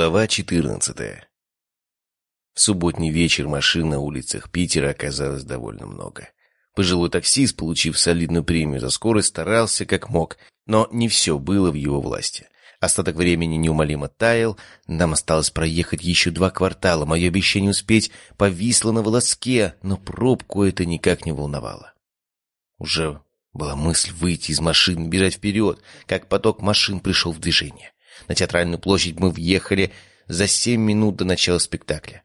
Глава 14 В субботний вечер машин на улицах Питера оказалось довольно много. Пожилой таксист, получив солидную премию за скорость, старался как мог, но не все было в его власти. Остаток времени неумолимо таял, нам осталось проехать еще два квартала, мое обещание успеть повисло на волоске, но пробку это никак не волновало. Уже была мысль выйти из машины, бежать вперед, как поток машин пришел в движение. На театральную площадь мы въехали за семь минут до начала спектакля.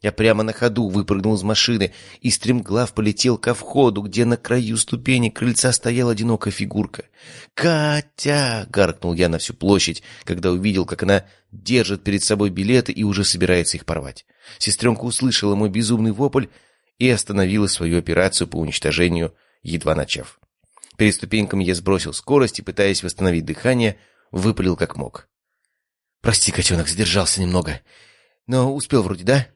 Я прямо на ходу выпрыгнул из машины и стремглав полетел ко входу, где на краю ступени крыльца стояла одинокая фигурка. «Катя!» — гаркнул я на всю площадь, когда увидел, как она держит перед собой билеты и уже собирается их порвать. Сестренка услышала мой безумный вопль и остановила свою операцию по уничтожению, едва начав. Перед ступеньками я сбросил скорость и, пытаясь восстановить дыхание, выпалил как мог. «Прости, котенок, задержался немного. Но успел вроде, да?»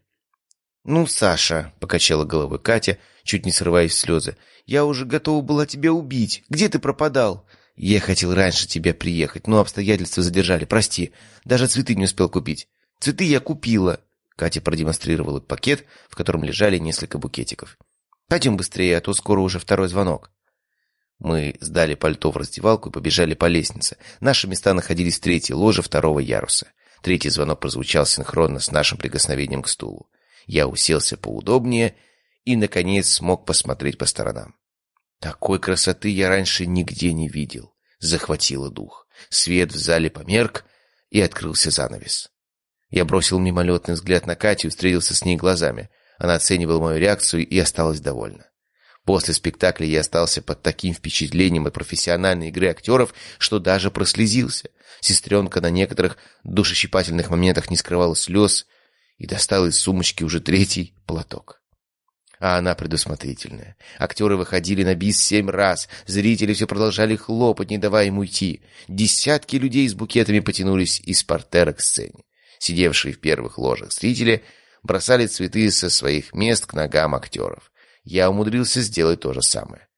«Ну, Саша», — покачала головой Катя, чуть не срываясь в слезы, «я уже готова была тебя убить. Где ты пропадал?» «Я хотел раньше тебя приехать, но обстоятельства задержали, прости. Даже цветы не успел купить». «Цветы я купила», — Катя продемонстрировала пакет, в котором лежали несколько букетиков. «Пойдем быстрее, а то скоро уже второй звонок». Мы сдали пальто в раздевалку и побежали по лестнице. Наши места находились в третьей ложе второго яруса. Третий звонок прозвучал синхронно с нашим прикосновением к стулу. Я уселся поудобнее и, наконец, смог посмотреть по сторонам. Такой красоты я раньше нигде не видел. Захватило дух. Свет в зале померк, и открылся занавес. Я бросил мимолетный взгляд на Катю и встретился с ней глазами. Она оценивала мою реакцию и осталась довольна. После спектакля я остался под таким впечатлением от профессиональной игры актеров, что даже прослезился. Сестренка на некоторых душещипательных моментах не скрывала слез и достала из сумочки уже третий платок. А она предусмотрительная. Актеры выходили на бис семь раз, зрители все продолжали хлопать, не давая им уйти. Десятки людей с букетами потянулись из портера к сцене. Сидевшие в первых ложах зрители бросали цветы со своих мест к ногам актеров я умудрился сделать то же самое.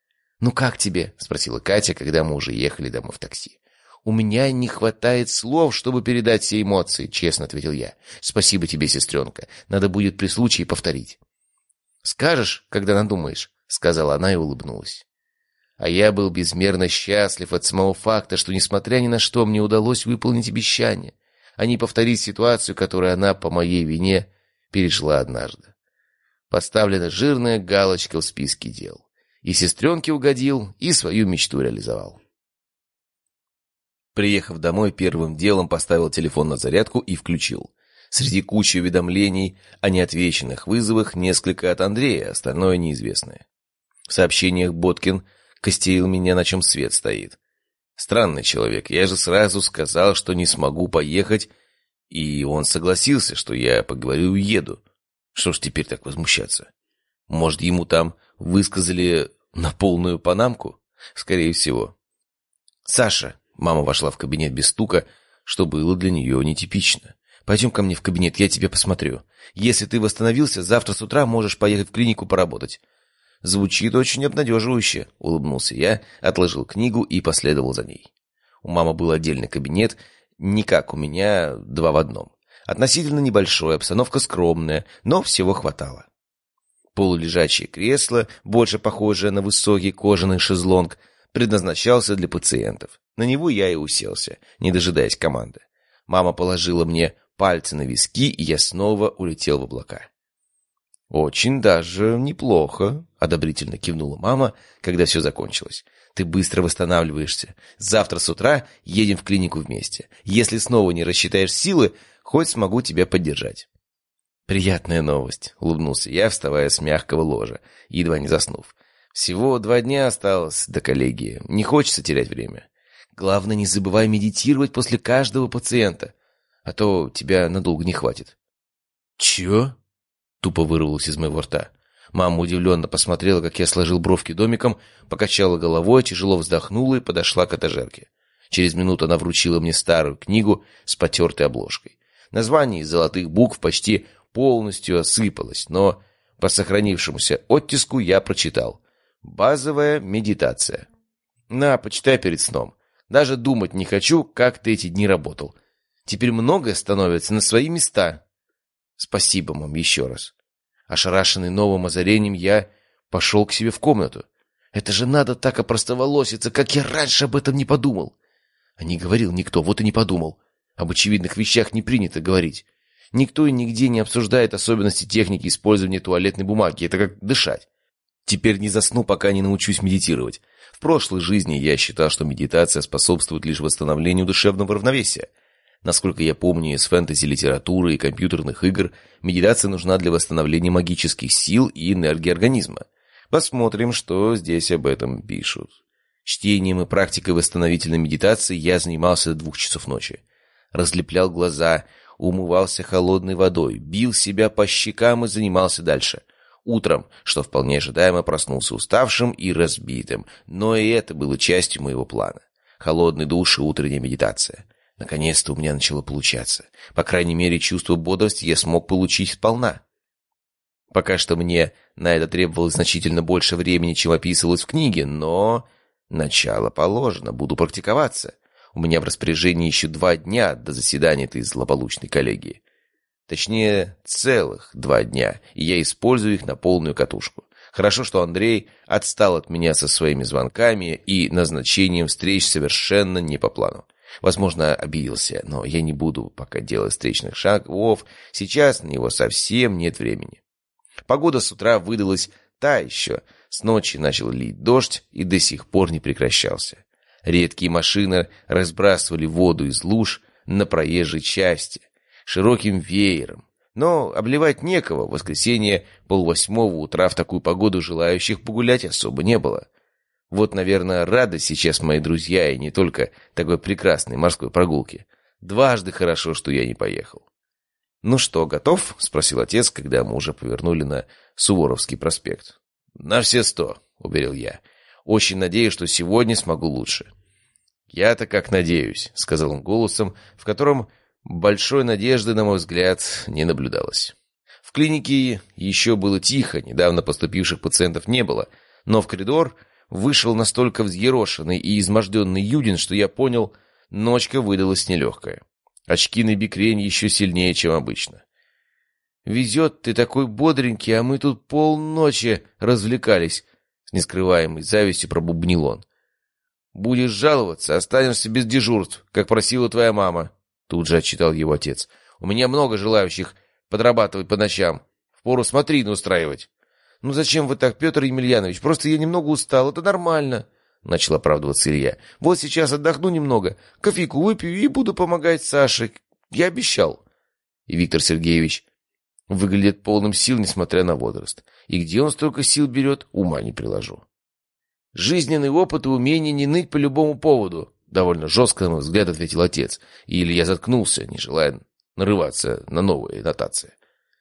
«Ну как тебе?» — спросила Катя, когда мы уже ехали домой в такси. «У меня не хватает слов, чтобы передать все эмоции», — честно ответил я. «Спасибо тебе, сестренка. Надо будет при случае повторить». «Скажешь, когда надумаешь», — сказала она и улыбнулась. А я был безмерно счастлив от самого факта, что, несмотря ни на что, мне удалось выполнить обещание, а не повторить ситуацию, которую она по моей вине пережила однажды. Поставлена жирная галочка в списке дел. И сестренке угодил, и свою мечту реализовал. Приехав домой, первым делом поставил телефон на зарядку и включил. Среди кучи уведомлений о неотвеченных вызовах несколько от Андрея, остальное неизвестное. В сообщениях Боткин костерил меня, на чем свет стоит. Странный человек, я же сразу сказал, что не смогу поехать, и он согласился, что я поговорю и уеду. Что ж теперь так возмущаться? Может, ему там высказали на полную панамку? Скорее всего. «Саша!» — мама вошла в кабинет без стука, что было для нее нетипично. «Пойдем ко мне в кабинет, я тебя посмотрю. Если ты восстановился, завтра с утра можешь поехать в клинику поработать». «Звучит очень обнадеживающе», — улыбнулся я, отложил книгу и последовал за ней. У мамы был отдельный кабинет, не как у меня, два в одном. Относительно небольшой, обстановка скромная, но всего хватало. Полулежачее кресло, больше похожее на высокий кожаный шезлонг, предназначался для пациентов. На него я и уселся, не дожидаясь команды. Мама положила мне пальцы на виски, и я снова улетел в облака. «Очень даже неплохо», — одобрительно кивнула мама, когда все закончилось. «Ты быстро восстанавливаешься. Завтра с утра едем в клинику вместе. Если снова не рассчитаешь силы, Хоть смогу тебя поддержать». «Приятная новость», — улыбнулся я, вставая с мягкого ложа, едва не заснув. «Всего два дня осталось до коллегии. Не хочется терять время. Главное, не забывай медитировать после каждого пациента, а то тебя надолго не хватит». «Чё?» — тупо вырвалось из моего рта. Мама удивленно посмотрела, как я сложил бровки домиком, покачала головой, тяжело вздохнула и подошла к этажерке. Через минуту она вручила мне старую книгу с потертой обложкой. Название из золотых букв почти полностью осыпалось, но по сохранившемуся оттиску я прочитал. Базовая медитация. На, почитай перед сном. Даже думать не хочу, как ты эти дни работал. Теперь многое становится на свои места. Спасибо, мам, еще раз. Ошарашенный новым озарением, я пошел к себе в комнату. Это же надо так опростоволоситься, как я раньше об этом не подумал. А не говорил никто, вот и не подумал. Об очевидных вещах не принято говорить. Никто и нигде не обсуждает особенности техники использования туалетной бумаги. Это как дышать. Теперь не засну, пока не научусь медитировать. В прошлой жизни я считал, что медитация способствует лишь восстановлению душевного равновесия. Насколько я помню из фэнтези-литературы и компьютерных игр, медитация нужна для восстановления магических сил и энергии организма. Посмотрим, что здесь об этом пишут. Чтением и практикой восстановительной медитации я занимался до двух часов ночи. Разлеплял глаза, умывался холодной водой, бил себя по щекам и занимался дальше – Утром, что вполне ожидаемо, проснулся уставшим и разбитым, но и это было частью моего плана. Холодный душ и утренняя медитация. Наконец-то у меня начало получаться. По крайней мере, чувство бодрости я смог получить сполна. Пока что мне на это требовалось значительно больше времени, чем описывалось в книге, но... Начало положено, буду практиковаться. У меня в распоряжении еще два дня до заседания этой злополучной коллегии. Точнее, целых два дня, и я использую их на полную катушку. Хорошо, что Андрей отстал от меня со своими звонками и назначением встреч совершенно не по плану. Возможно, обиделся, но я не буду пока делать встречных шагов. Сейчас на него совсем нет времени. Погода с утра выдалась та еще. С ночи начал лить дождь и до сих пор не прекращался. Редкие машины разбрасывали воду из луж на проезжей части широким веером. Но обливать некого, в воскресенье полвосьмого утра в такую погоду желающих погулять особо не было. Вот, наверное, рады сейчас мои друзья и не только такой прекрасной морской прогулки. Дважды хорошо, что я не поехал. «Ну что, готов?» — спросил отец, когда мы уже повернули на Суворовский проспект. «На все сто», — уверил я. «Очень надеюсь, что сегодня смогу лучше». «Я-то как надеюсь», — сказал он голосом, в котором Большой надежды, на мой взгляд, не наблюдалось. В клинике еще было тихо, недавно поступивших пациентов не было, но в коридор вышел настолько взъерошенный и изможденный Юдин, что я понял, ночка выдалась нелегкая. Очки на бикрень еще сильнее, чем обычно. «Везет ты такой бодренький, а мы тут полночи развлекались», — нескрываемой завистью пробубнил он. «Будешь жаловаться, останешься без дежурств, как просила твоя мама». Тут же отчитал его отец. «У меня много желающих подрабатывать по ночам. Впору смотрины устраивать». «Ну зачем вы так, Петр Емельянович? Просто я немного устал, это нормально». Начал оправдываться Илья. «Вот сейчас отдохну немного, кофейку выпью и буду помогать Саше. Я обещал». И Виктор Сергеевич выглядит полным сил, несмотря на возраст. И где он столько сил берет, ума не приложу. Жизненный опыт и умение не ныть по любому поводу. Довольно жестко, на мой взгляд, ответил отец. Или я заткнулся, не желая нарываться на новые нотации.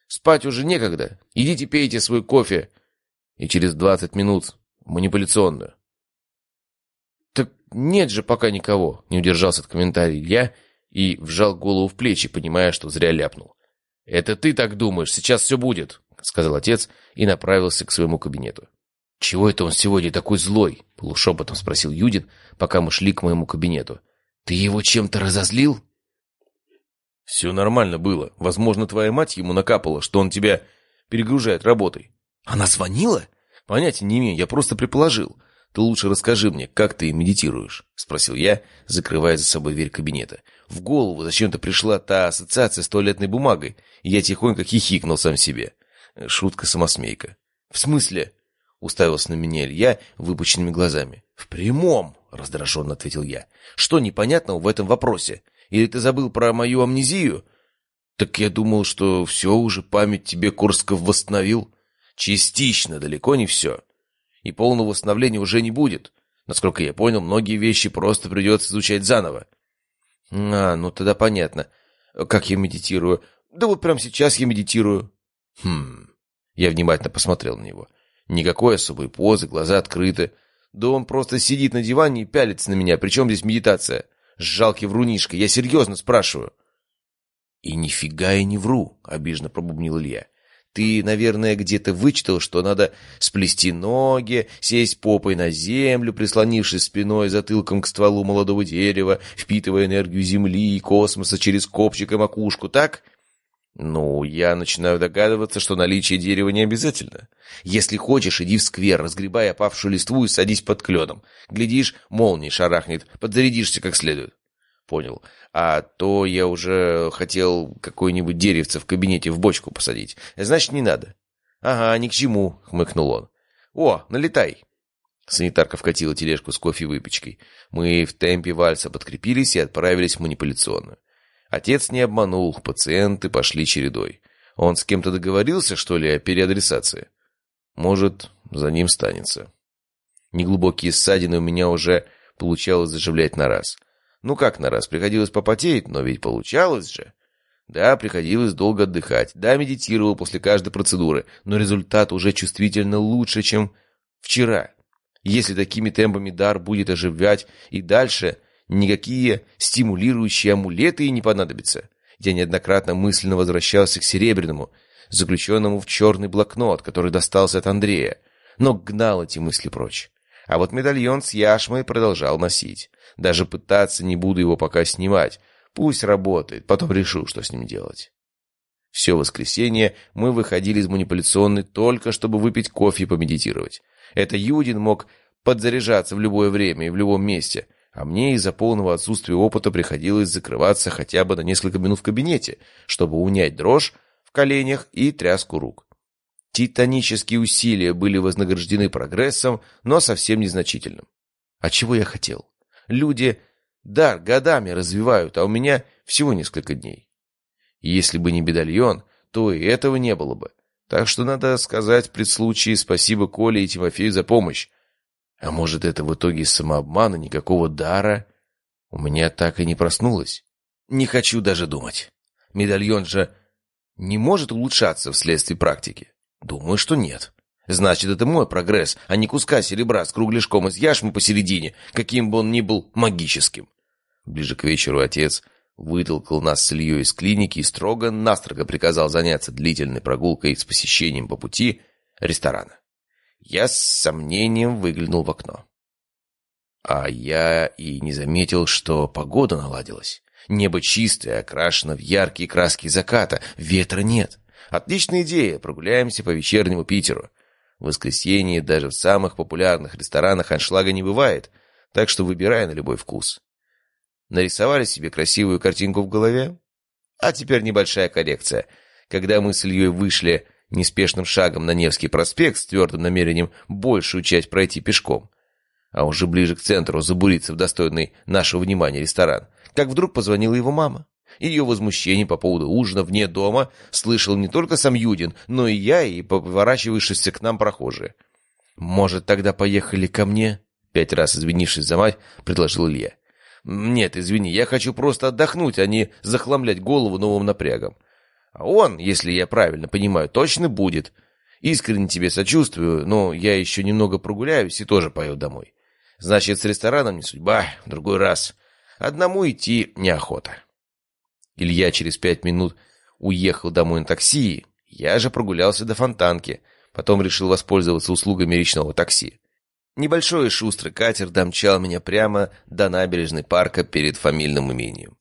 Спать уже некогда. Идите пейте свой кофе. И через двадцать минут манипуляционную. Так нет же пока никого, не удержался от комментария я и вжал голову в плечи, понимая, что зря ляпнул. «Это ты так думаешь, сейчас все будет», — сказал отец и направился к своему кабинету. «Чего это он сегодня такой злой?» — полушепотом спросил Юдин, пока мы шли к моему кабинету. «Ты его чем-то разозлил?» «Все нормально было. Возможно, твоя мать ему накапала, что он тебя перегружает работой». «Она звонила?» «Понятия не имею, я просто предположил. Ты лучше расскажи мне, как ты медитируешь?» — спросил я, закрывая за собой дверь кабинета. В голову зачем-то пришла та ассоциация с туалетной бумагой, и я тихонько хихикнул сам себе. Шутка-самосмейка. «В смысле?» Уставился на меня Илья выпученными глазами. «В прямом!» — раздраженно ответил я. «Что непонятного в этом вопросе? Или ты забыл про мою амнезию?» «Так я думал, что все уже, память тебе Курсков восстановил». «Частично, далеко не все. И полного восстановления уже не будет. Насколько я понял, многие вещи просто придется изучать заново». «А, ну тогда понятно. Как я медитирую?» «Да вот прямо сейчас я медитирую». «Хм...» Я внимательно посмотрел на него. Никакой особой позы, глаза открыты. Да он просто сидит на диване и пялится на меня. Причем здесь медитация? Жалкий врунишка. Я серьезно спрашиваю. И нифига я не вру, обиженно пробубнил Илья. Ты, наверное, где-то вычитал, что надо сплести ноги, сесть попой на землю, прислонившись спиной затылком к стволу молодого дерева, впитывая энергию земли и космоса через копчик и макушку, так? Ну, я начинаю догадываться, что наличие дерева не обязательно. Если хочешь, иди в сквер, разгребай опавшую листву и садись под кленом. Глядишь, молнией шарахнет, подзарядишься как следует. Понял. А то я уже хотел какое-нибудь деревце в кабинете в бочку посадить. Значит, не надо. Ага, ни к чему, хмыкнул он. О, налетай. Санитарка вкатила тележку с кофе и выпечкой. Мы в темпе вальса подкрепились и отправились в манипуляционную. Отец не обманул, пациенты пошли чередой. Он с кем-то договорился, что ли, о переадресации? Может, за ним станется. Неглубокие ссадины у меня уже получалось заживлять на раз. Ну как на раз, приходилось попотеть, но ведь получалось же. Да, приходилось долго отдыхать. Да, медитировал после каждой процедуры, но результат уже чувствительно лучше, чем вчера. Если такими темпами дар будет оживлять и дальше, никакие стимулирующие амулеты и не понадобятся. Я неоднократно мысленно возвращался к Серебряному, заключенному в черный блокнот, который достался от Андрея, но гнал эти мысли прочь. А вот медальон с яшмой продолжал носить. Даже пытаться не буду его пока снимать. Пусть работает, потом решу, что с ним делать. Все воскресенье мы выходили из манипуляционной только, чтобы выпить кофе и помедитировать. Это Юдин мог подзаряжаться в любое время и в любом месте, а мне из-за полного отсутствия опыта приходилось закрываться хотя бы на несколько минут в кабинете, чтобы унять дрожь в коленях и тряску рук. Титанические усилия были вознаграждены прогрессом, но совсем незначительным. А чего я хотел? Люди дар годами развивают, а у меня всего несколько дней. Если бы не медальон, то и этого не было бы. Так что надо сказать при случае спасибо Коле и Тимофею за помощь. А может, это в итоге самообмана, никакого дара? У меня так и не проснулось. Не хочу даже думать. Медальон же не может улучшаться вследствие практики. Думаю, что нет. Значит, это мой прогресс, а не куска серебра с кругляшком из яшмы посередине, каким бы он ни был магическим. Ближе к вечеру отец вытолкал нас с Ильей из клиники и строго-настрого приказал заняться длительной прогулкой с посещением по пути ресторана. Я с сомнением выглянул в окно. А я и не заметил, что погода наладилась. Небо чистое, окрашено в яркие краски заката, ветра нет. Отличная идея, прогуляемся по вечернему Питеру. В воскресенье даже в самых популярных ресторанах аншлага не бывает, так что выбирай на любой вкус. Нарисовали себе красивую картинку в голове? А теперь небольшая коррекция. Когда мы с Ильей вышли неспешным шагом на Невский проспект с твердым намерением большую часть пройти пешком, а уже ближе к центру забуриться в достойный нашего внимания ресторан, как вдруг позвонила его мама. Ее возмущение по поводу ужина вне дома слышал не только сам Юдин, но и я, и поворачивавшиеся к нам прохожие. «Может, тогда поехали ко мне?» Пять раз извинившись за мать, предложил Илья. «Нет, извини, я хочу просто отдохнуть, а не захламлять голову новым напрягом. А он, если я правильно понимаю, точно будет. Искренне тебе сочувствую, но я еще немного прогуляюсь и тоже пою домой. Значит, с рестораном не судьба, в другой раз. Одному идти неохота». Илья через пять минут уехал домой на такси, я же прогулялся до фонтанки, потом решил воспользоваться услугами речного такси. Небольшой и шустрый катер домчал меня прямо до набережной парка перед фамильным имением.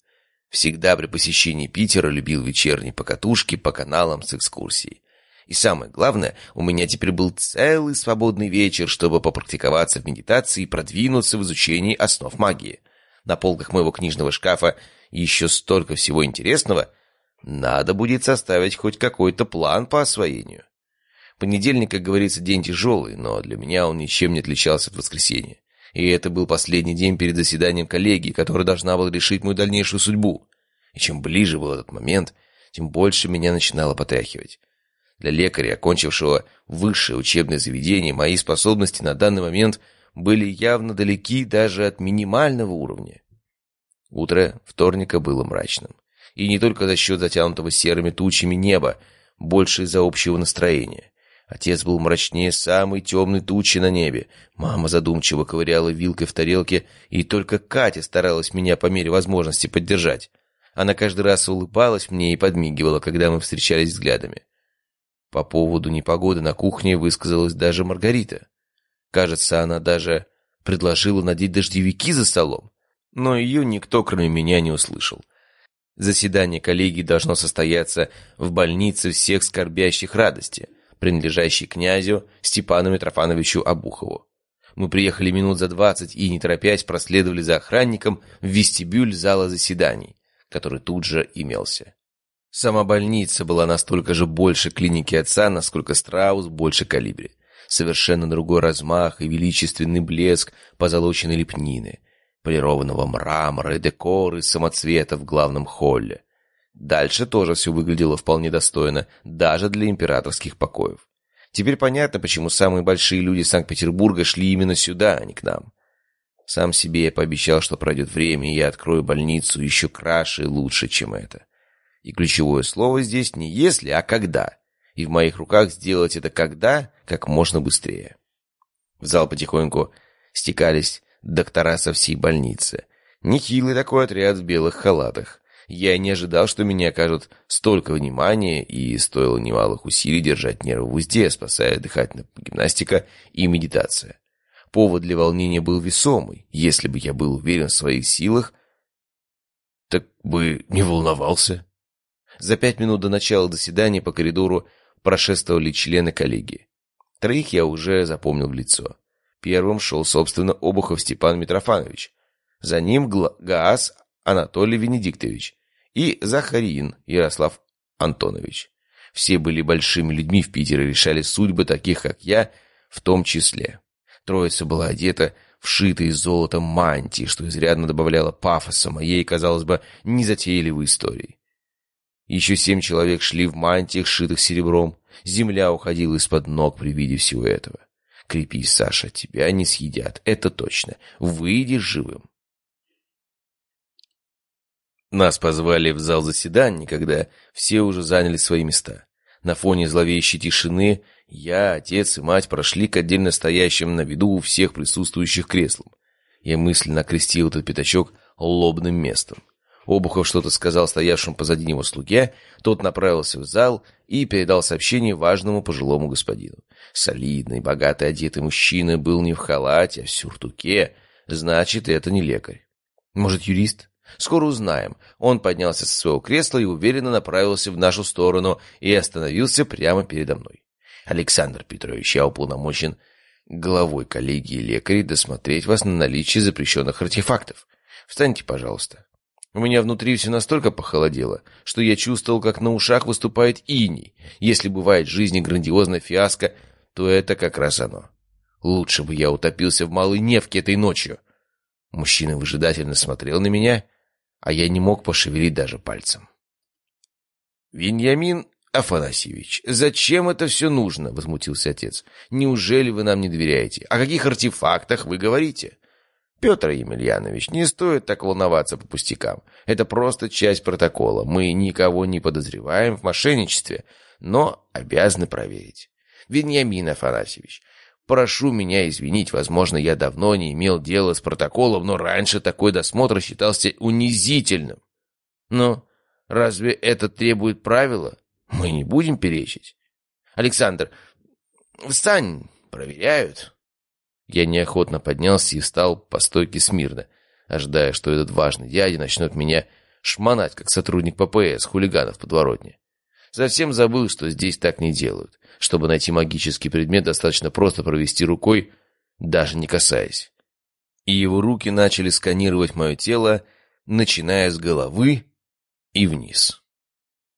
Всегда при посещении Питера любил вечерние покатушки по каналам с экскурсией. И самое главное, у меня теперь был целый свободный вечер, чтобы попрактиковаться в медитации и продвинуться в изучении основ магии. На полках моего книжного шкафа еще столько всего интересного, надо будет составить хоть какой-то план по освоению. Понедельник, как говорится, день тяжелый, но для меня он ничем не отличался от воскресенья. И это был последний день перед заседанием коллегии, которая должна была решить мою дальнейшую судьбу. И чем ближе был этот момент, тем больше меня начинало потряхивать. Для лекаря, окончившего высшее учебное заведение, мои способности на данный момент были явно далеки даже от минимального уровня. Утро вторника было мрачным. И не только за счет затянутого серыми тучами неба, больше из-за общего настроения. Отец был мрачнее самой темной тучи на небе. Мама задумчиво ковыряла вилкой в тарелке, и только Катя старалась меня по мере возможности поддержать. Она каждый раз улыбалась мне и подмигивала, когда мы встречались взглядами. По поводу непогоды на кухне высказалась даже Маргарита. Кажется, она даже предложила надеть дождевики за столом. Но ее никто, кроме меня, не услышал. Заседание коллегии должно состояться в больнице всех скорбящих радости, принадлежащей князю Степану Митрофановичу Обухову. Мы приехали минут за двадцать и, не торопясь, проследовали за охранником в вестибюль зала заседаний, который тут же имелся. Сама больница была настолько же больше клиники отца, насколько Страус больше калибре. Совершенно другой размах и величественный блеск позолоченной лепнины – полированного мрамора и декор из самоцвета в главном холле. Дальше тоже все выглядело вполне достойно, даже для императорских покоев. Теперь понятно, почему самые большие люди Санкт-Петербурга шли именно сюда, а не к нам. Сам себе я пообещал, что пройдет время, и я открою больницу еще краше и лучше, чем это. И ключевое слово здесь не «если», а «когда». И в моих руках сделать это «когда» как можно быстрее. В зал потихоньку стекались доктора со всей больницы. Нехилый такой отряд в белых халатах. Я не ожидал, что меня окажут столько внимания, и стоило немалых усилий держать нервы в узде, спасая дыхательная гимнастика и медитация. Повод для волнения был весомый. Если бы я был уверен в своих силах, так бы не волновался. За пять минут до начала заседания по коридору прошествовали члены коллегии. Троих я уже запомнил в лицо. Первым шел, собственно, Обухов Степан Митрофанович. За ним Гаас Анатолий Венедиктович и Захарин Ярослав Антонович. Все были большими людьми в Питере, решали судьбы таких, как я, в том числе. Троица была одета в шитые золотом мантии, что изрядно добавляло пафоса моей, казалось бы, незатейливой истории. Еще семь человек шли в мантиях, шитых серебром. Земля уходила из-под ног при виде всего этого. Крепись, Саша, тебя не съедят, это точно. Выйдешь живым. Нас позвали в зал заседаний, когда все уже заняли свои места. На фоне зловещей тишины я, отец и мать прошли к отдельно стоящим на виду у всех присутствующих креслам. Я мысленно окрестил этот пятачок лобным местом. Обухов что-то сказал стоявшему позади него слуге, тот направился в зал и передал сообщение важному пожилому господину. Солидный, богато одетый мужчина был не в халате, а в сюртуке, значит, это не лекарь. Может, юрист? Скоро узнаем. Он поднялся со своего кресла и уверенно направился в нашу сторону и остановился прямо передо мной. Александр Петрович, я уполномочен главой коллегии лекарей досмотреть вас на наличие запрещенных артефактов. Встаньте, пожалуйста. У меня внутри все настолько похолодело, что я чувствовал, как на ушах выступает иней. Если бывает в жизни грандиозная фиаско, то это как раз оно. Лучше бы я утопился в Малой Невке этой ночью. Мужчина выжидательно смотрел на меня, а я не мог пошевелить даже пальцем. «Веньямин Афанасьевич, зачем это все нужно?» — возмутился отец. «Неужели вы нам не доверяете? О каких артефактах вы говорите?» Петр Емельянович, не стоит так волноваться по пустякам. Это просто часть протокола. Мы никого не подозреваем в мошенничестве, но обязаны проверить. Вениамин Афанасьевич, прошу меня извинить, возможно, я давно не имел дела с протоколом, но раньше такой досмотр считался унизительным. Но разве это требует правила? Мы не будем перечить. Александр, встань, проверяют. Я неохотно поднялся и встал по стойке смирно, ожидая, что этот важный дядя начнет меня шмонать, как сотрудник ППС, хулиганов подворотни. Совсем забыл, что здесь так не делают. Чтобы найти магический предмет, достаточно просто провести рукой, даже не касаясь. И его руки начали сканировать мое тело, начиная с головы и вниз.